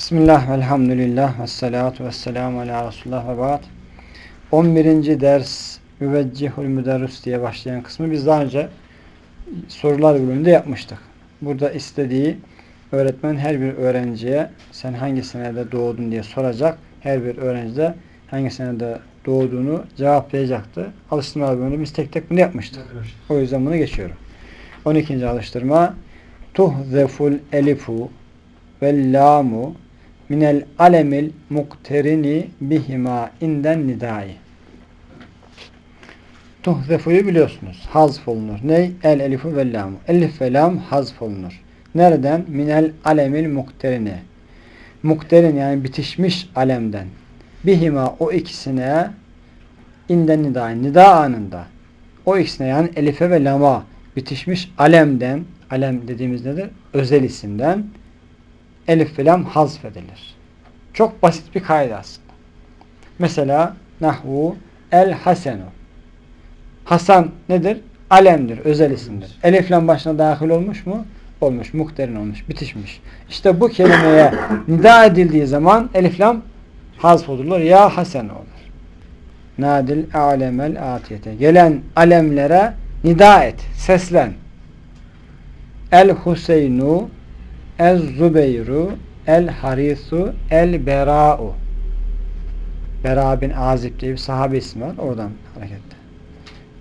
Bismillah, velhamdülillah, ve salatu ve selamu ala Resulullah ve ba'd. 11. ders Müveccihul Müderris diye başlayan kısmı biz daha önce sorular bölümünde yapmıştık. Burada istediği öğretmen her bir öğrenciye sen hangi senede doğdun diye soracak. Her bir öğrenci de hangi senede doğduğunu cevaplayacaktı. Alıştırma bölümünde biz tek tek bunu yapmıştık. O yüzden bunu geçiyorum. 12. alıştırma Tuhzeful elifu ve lamu minel alemil mukterini bihima inden nidai. Tuhzefuyu biliyorsunuz. Hazf olunur. Ney? El elifu ve lamu. Elif ve lam hazf olunur. Nereden? Minel alemil mukterini. Mukterin yani bitişmiş alemden. Bihima o ikisine inden nidai. Nida anında. O ikisine yani elife ve lama bitişmiş alemden alem dediğimiz nedir? Özel isimden elif ve lam hazfedilir. Çok basit bir kaydı aslında. Mesela nahvu el hasenu. Hasan nedir? Alemdir, özel isimdir. Elif lam başına dahil olmuş mu? Olmuş, muhterin olmuş, bitişmiş. İşte bu kelimeye nida edildiği zaman elif lam hazf olur. Ya hasen olur. Nadil alemel atiyete. Gelen alemlere nida et, seslen. El Huseynu El Zubeyru El Harisu El Bera'u Bera bin Azib diye bir sahabe ismi var. Oradan hareketle.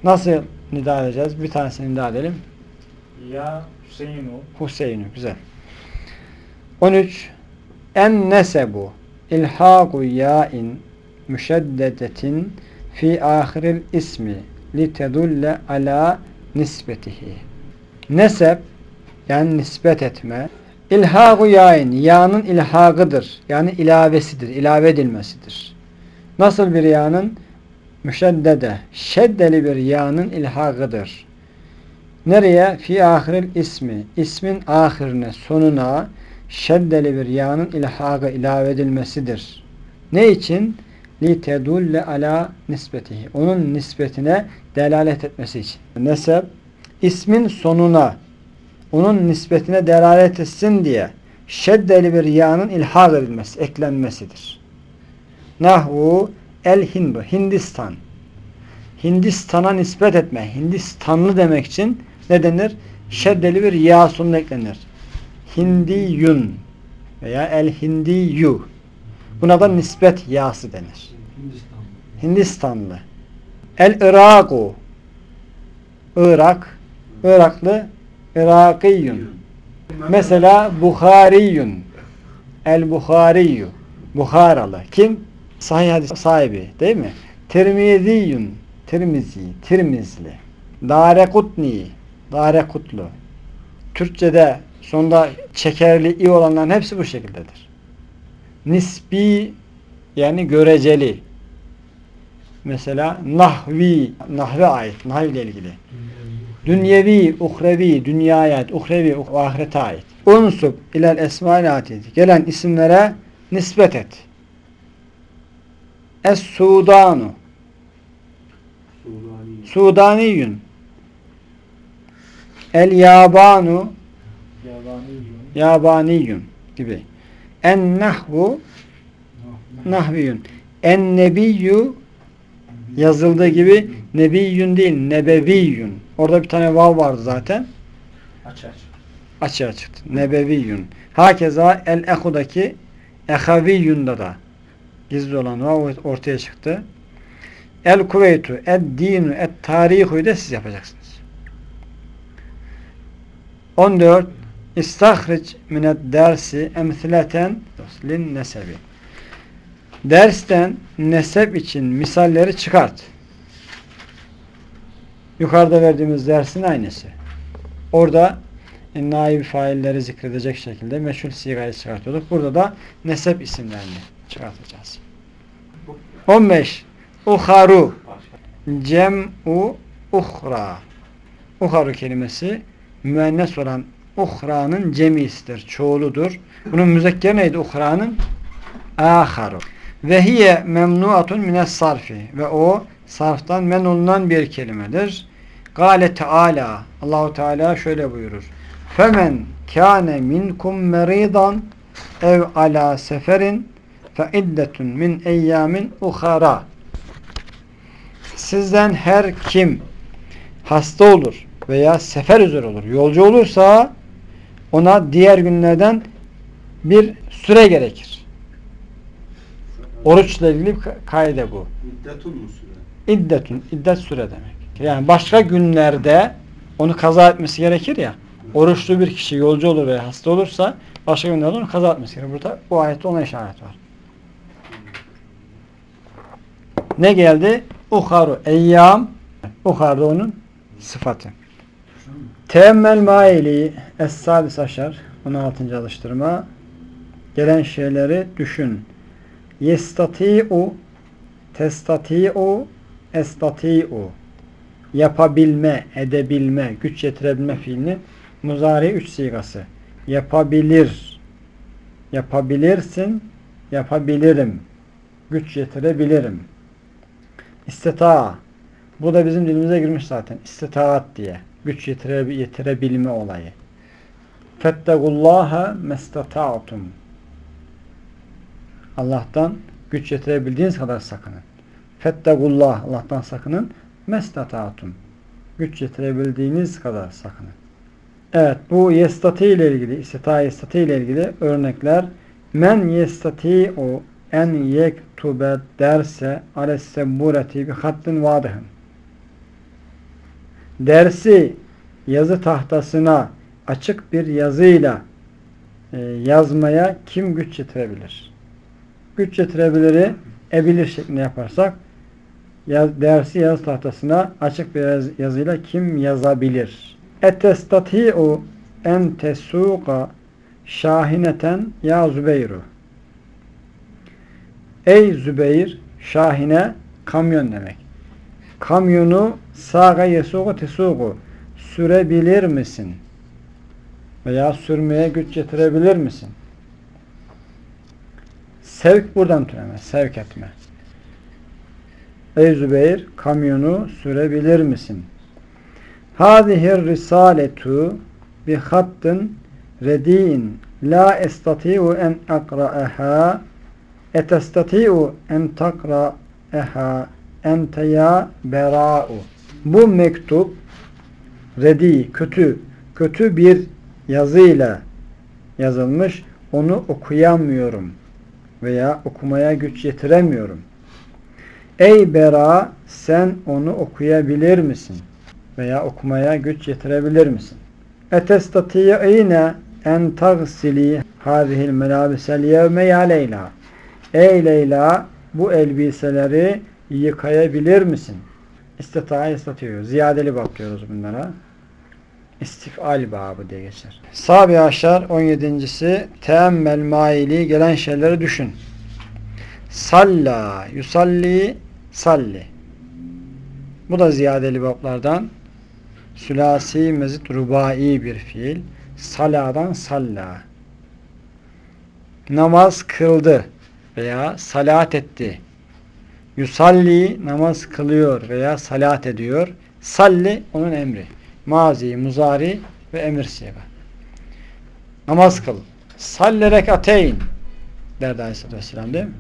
Nasıl nida edeceğiz? Bir tanesini nida edelim. Ya Hüseyin'u Hüseyin'u. Güzel. 13. En nesebu ilhaku ya'in müşeddedetin fi ahiril ismi li tedulle ala nisbetihi. Nesep yani nispet etme İlhagu yayın, yağının ilhagıdır. Yani ilavesidir, ilave edilmesidir. Nasıl bir yağının? Müşeddede, şeddeli bir yağının ilhagıdır. Nereye? Fi ahiril ismi, ismin ahirine, sonuna şeddeli bir yağının ilhagı ilave edilmesidir. Ne için? Li tedulle ala nispetihi. Onun nispetine delalet etmesi için. Nesep, ismin sonuna onun nispetine delalet etsin diye şeddeli bir yağının ilhak edilmesi, eklenmesidir. Nahvu el Hindu, Hindistan. Hindistan'a nispet etme, Hindistanlı demek için ne denir? Şeddeli bir yağ sonuna eklenir. Hindiyun veya el Hindiyu. Buna da nispet yağsı denir. Hindistanlı. El Iraku. Irak. Iraklı Irakiyun. Mesela Buhariyun. El Buhariyu. Buharalı. Kim? Sahih hadis sahibi değil mi? Tirmiziyun. Tirmizi. Tirmizli. Darekutni. Darekutlu. Türkçede sonunda çekerli i olanların hepsi bu şekildedir. Nisbi yani göreceli. Mesela nahvi, nahve ait, nahiv ile ilgili. Dünyevi, uhrevi, dünyaya ait, uhrevi, ahirete ait. Unsub ilel esmail atiyeti. Gelen isimlere nispet et. Es-Sudanu. Sudaniyun. El-Yabanu. Yabaniyun gibi. En-Nahvu. Nahviyun. En-Nebiyyü yazıldığı gibi Nebiyyün değil, Nebeviyyün. Orada bir tane vav vardı zaten. açar. Açığa çıktı. Nebeviyyün. Hakeza el-ehudaki ehaviyyunda da gizli olan vav ortaya çıktı. El-kuveytu, ed-dinu, et-tarihu da siz yapacaksınız. 14. İstahric minet dersi emsileten lin nesebi. Dersten nesep için misalleri çıkart. Yukarıda verdiğimiz dersin aynısı. Orada e, naib failleri zikredecek şekilde meşhur sigayı çıkartıyorduk. Burada da nesep isimlerini çıkartacağız. 15. Uharu Cem'u uhra Uharu kelimesi müennes olan uhra'nın cemisidir, çoğuludur. Bunun müzekker neydi uhra'nın? Aharu. Ve hiye memnuatun mines sarfi. Ve o sarftan men olunan bir kelimedir. Gale Teala Allahu Teala şöyle buyurur. Femen kâne minkum meridan ev ala seferin fe iddetun min eyyamin uhara. Sizden her kim hasta olur veya sefer üzere olur, yolcu olursa ona diğer günlerden bir süre gerekir. Oruçla ilgili kaide bu. İddetun mu süre? İddetun, iddet süre demek. Yani başka günlerde onu kaza etmesi gerekir ya. Oruçlu bir kişi yolcu olur veya hasta olursa başka günlerde onu kaza etmesi gerekir. Burada bu ayette ona işaret var. Ne geldi? Uharu eyyam. Uhar da onun sıfatı. Teemmel maili Es-Sadis Aşar 16. alıştırma Gelen şeyleri düşün. Yestati'u Testati'u Estati'u Yapabilme, edebilme, güç yetirebilme fiilini muzari üç sigası. Yapabilir. Yapabilirsin. Yapabilirim. Güç yetirebilirim. İstita. Bu da bizim dilimize girmiş zaten. İstitaat diye. Güç yetire, yetirebilme olayı. Fettegullaha mestata'tum. Allah'tan güç yetirebildiğiniz kadar sakının. Fettegullah. Allah'tan sakının. Mestata'tum. Güç yetirebildiğiniz kadar sakının. Evet bu yestati ile ilgili, istita yestati ile ilgili örnekler. Men yestati o en yektube derse alessebureti bi hattin vadihin. Dersi yazı tahtasına açık bir yazıyla e, yazmaya kim güç yetirebilir? Güç yetirebiliri ebilir şeklinde yaparsak dersi yazı tahtasına açık bir yaz, yazıyla kim yazabilir? Etestati'u en tesuka şahineten ya Zübeyru. Ey Zübeyir, şahine kamyon demek. Kamyonu sağa yesuğu tesuğu sürebilir misin? Veya sürmeye güç getirebilir misin? Sevk buradan türeme, sevk etme. Ey Zübeyir, kamyonu sürebilir misin? Hâzihir risaletu bi hattin redi'in la estati'u en akra'aha etestati'u en takra'aha ente ya bera'u bu mektup redi, kötü kötü bir yazıyla yazılmış onu okuyamıyorum veya okumaya güç yetiremiyorum ey bera sen onu okuyabilir misin veya okumaya güç yetirebilir misin etestati'ine en tagsili hazihil melabisel yevme ya Leyla ey Leyla bu elbiseleri yıkayabilir misin? İstita'a istatıyor. Ziyadeli bakıyoruz bunlara. İstifal babı diye geçer. Sabi aşar 17.si teemmel maili gelen şeyleri düşün. Salla, yusalli, salli. Bu da ziyadeli bablardan. Sülasi mezit rubai bir fiil. Saladan salla. Namaz kıldı veya salat etti. Yusalli namaz kılıyor veya salat ediyor. Salli onun emri. Mazi, muzari ve emir siga. Namaz kıl. Salli rekateyn derdi Aleyhisselatü Vesselam değil mi?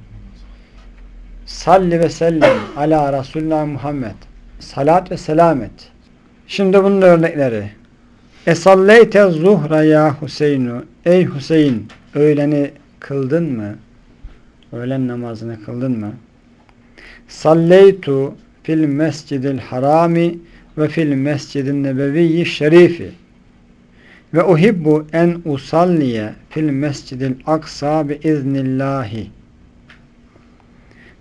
Salli ve sellem ala Resulullah Muhammed. Salat ve selamet. Şimdi bunun örnekleri. Esalleyte zuhra ya Hüseyinu. Ey Hüseyin öğleni kıldın mı? Öğlen namazını kıldın mı? Salleytu fil mescidil harami ve fil mescidin nebeviyyi şerifi ve uhibbu en usalliye fil mescidil aksa bi iznillahi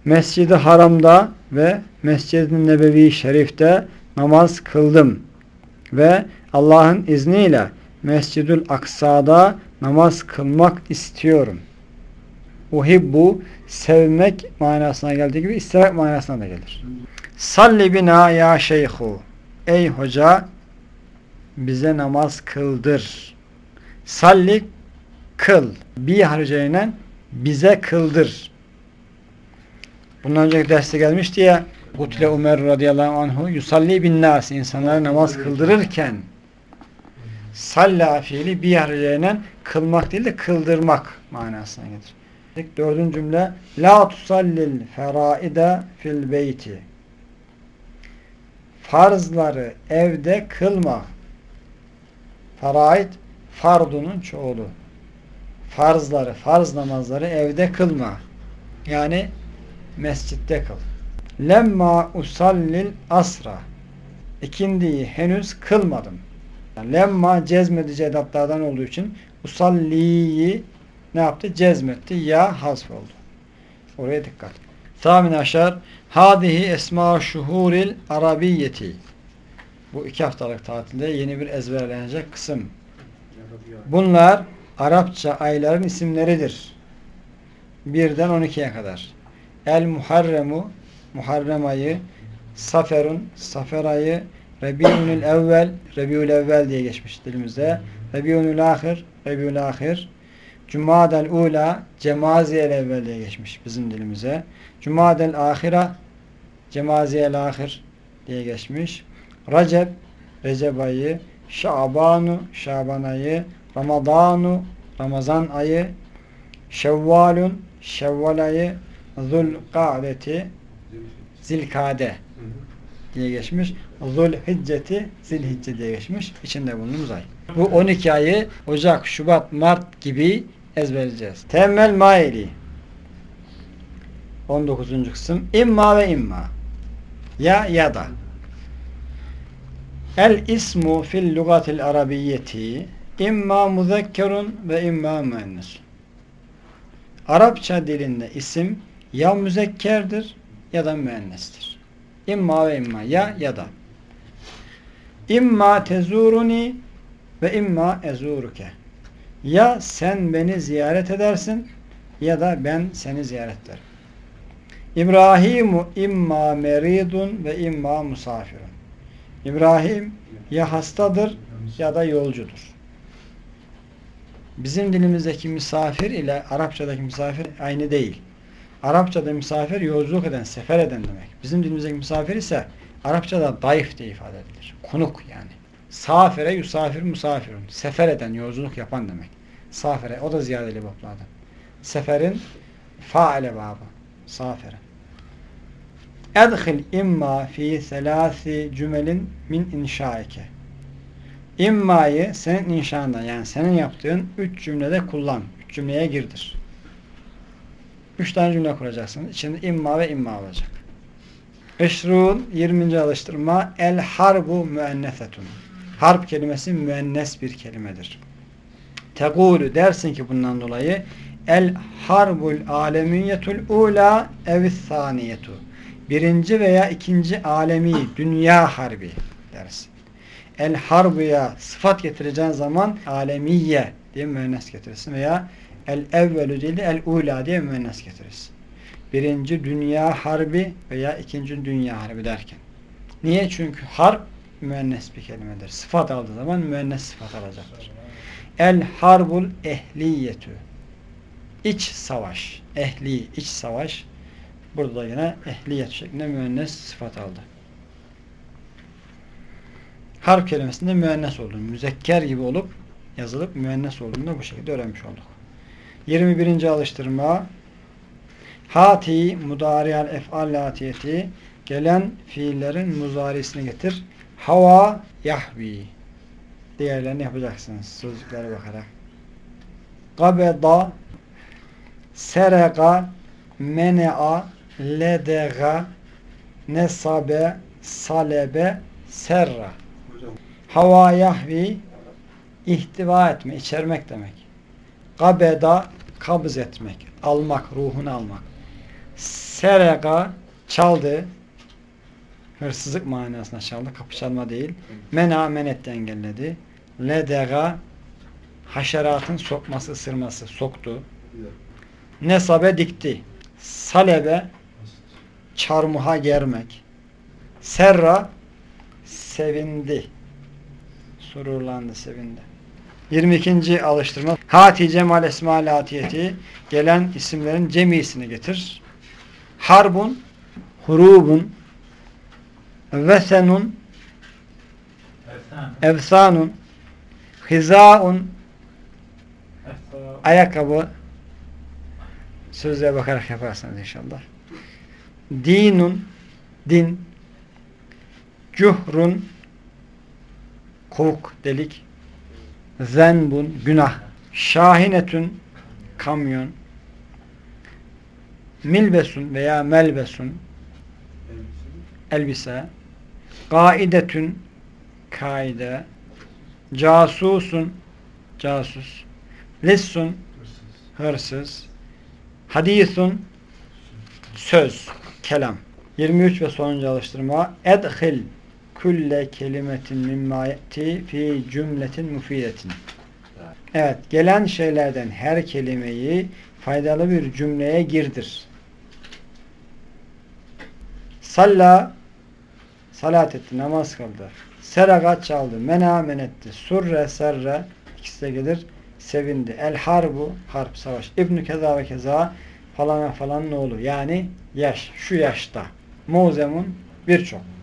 Mescid-i Haram'da ve Mescid-i Nebevi Şerif'te namaz kıldım ve Allah'ın izniyle Mescid-ül Aksa'da namaz kılmak istiyorum. Uhibbu sevmek manasına geldiği gibi istemek manasına da gelir. Salli bina ya şeyhu. Ey hoca bize namaz kıldır. Salli kıl. Bir harcayla bize kıldır. Bundan önceki derste gelmişti ya Kutile Ömer radıyallahu anhu yusalli bin nas insanlara namaz kıldırırken Salla fiili bir yerlerine kılmak değil de kıldırmak manasına gelir. Dördüncü cümle La tusallil feraide fil beyti Farzları evde kılma. Faraid fardunun çoğulu. Farzları, farz namazları evde kılma. Yani mescitte kıl. Lemma usallil asra ikindiyi henüz kılmadım. Yani lemma cezmedici edatlardan olduğu için usalliyi ne yaptı? Cezmetti. Ya hasf oldu. Oraya dikkat. Tamin aşar hadihi esma şuhuril arabiyyeti bu iki haftalık tatilde yeni bir ezberlenecek kısım. Bunlar Arapça ayların isimleridir. Birden 12'ye kadar. El Muharremu Muharrem ayı Saferun Safer ayı Rebiunul Evvel Rebiul Evvel diye geçmiş dilimizde. Rebiunul Ahir Rebiul Ahir Cumadel Ula Cemaziyel Evvel diye geçmiş bizim dilimize. Cumadel Ahira Cemaziyel Ahir diye geçmiş. Recep Recep ayı Şabanu Şaban ayı Ramadanu Ramazan ayı Şevvalun Şevval ayı Zulkadeti Zilkade diye geçmiş. Zulhicceti Zilhicce diye geçmiş. İçinde bulunduğumuz ay. Bu 12 ayı Ocak, Şubat, Mart gibi ezberleyeceğiz. Temmel maili 19. kısım İmma ve imma Ya ya da El ismu fil lugatil arabiyyeti imma muzekkerun ve imma müennes. Arapça dilinde isim ya müzekkerdir ya da müennestir. İmma ve imma ya ya da. İmma tezuruni ve imma ezuruke. Ya sen beni ziyaret edersin ya da ben seni ziyaret ederim. İbrahimu imma meridun ve imma musafirun. İbrahim ya hastadır ya da yolcudur. Bizim dilimizdeki misafir ile Arapçadaki misafir aynı değil. Arapçada misafir yolculuk eden, sefer eden demek. Bizim dilimizdeki misafir ise Arapçada dayıf diye ifade edilir. Konuk yani. Safire yusafir musafirun. Sefer eden, yolculuk yapan demek. Safire, o da ziyadeli bablardan. Seferin faile babı. Safire. Edhil imma fi selasi cümelin min inşaike. İmma'yı senin inşanda yani senin yaptığın üç cümlede kullan. Üç cümleye girdir. Üç tane cümle kuracaksın. İçinde imma ve imma olacak. Eşrun 20. alıştırma El harbu müennesetun. Harp kelimesi müennes bir kelimedir. Tegulu dersin ki bundan dolayı El harbul alemiyetul ula evis saniyetu. Birinci veya ikinci alemi dünya harbi dersin. El harbuya sıfat getireceğin zaman alemiye diye müennes getirirsin veya el evvelü değil de el ula diye müennes getirirsin. Birinci dünya harbi veya ikinci dünya harbi derken. Niye? Çünkü harp müennes bir kelimedir. Sıfat aldığı zaman müennes sıfat alacaktır. El harbul ehliyetü. İç savaş. Ehli, iç savaş. Burada da yine ehliyet şeklinde müennes sıfat aldı. Harp kelimesinde müennes olduğunu, müzekker gibi olup yazılıp müennes olduğunu da bu şekilde öğrenmiş olduk. 21. alıştırma Hati mudariyal ef'al latiyeti gelen fiillerin muzarisini getir. Hava yahvi diğerlerini yapacaksınız sözcüklere bakarak. Gabeda serega menea ledega nesabe salebe serra hava yahvi ihtiva etme, içermek demek. Gabeda kabız etmek, almak, ruhunu almak. Serega çaldı, hırsızlık manasına çaldı, kapı çalma değil. Mena menetten engelledi. Ledega haşeratın sokması, ısırması, soktu. Nesabe dikti. Salebe çarmıha germek. Serra sevindi. Sururlandı, sevindi. 22. alıştırma. Hati cemal esma latiyeti gelen isimlerin cemisini getir. Harbun, hurubun, vesenun, Efendim. evsanun, Hizaun ayakkabı sözlüğe bakarak yaparsanız inşallah. Dinun din cuhrun kovuk delik zenbun günah şahinetun kamyon. Milbesun veya melbesun elbise. Gaidetün kaide. Casusun casus. Lissun hırsız. Hadisun söz kelam. 23 ve sonuncu alıştırma. Edhil külle kelimetin mimma fi cümletin mufidetin Evet, gelen şeylerden her kelimeyi faydalı bir cümleye girdir. Salla salat etti, namaz kıldı. Seraga çaldı, mena men etti. Surre serre ikisi de gelir. Sevindi. El harbu harp savaş. İbnü keza ve keza falan falan ne olur? Yani yaş, şu yaşta. Muzemun birçok.